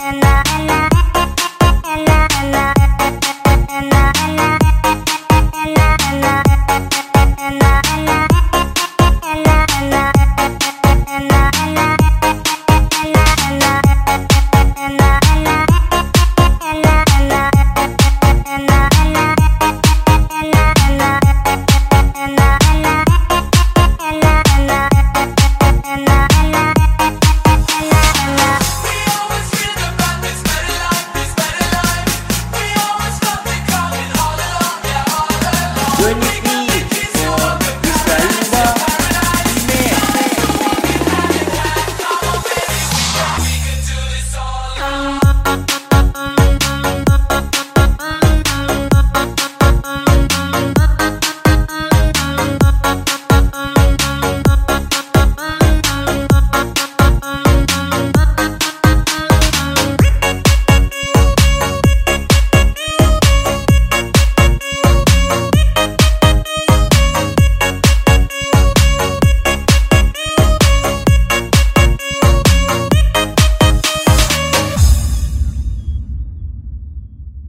and I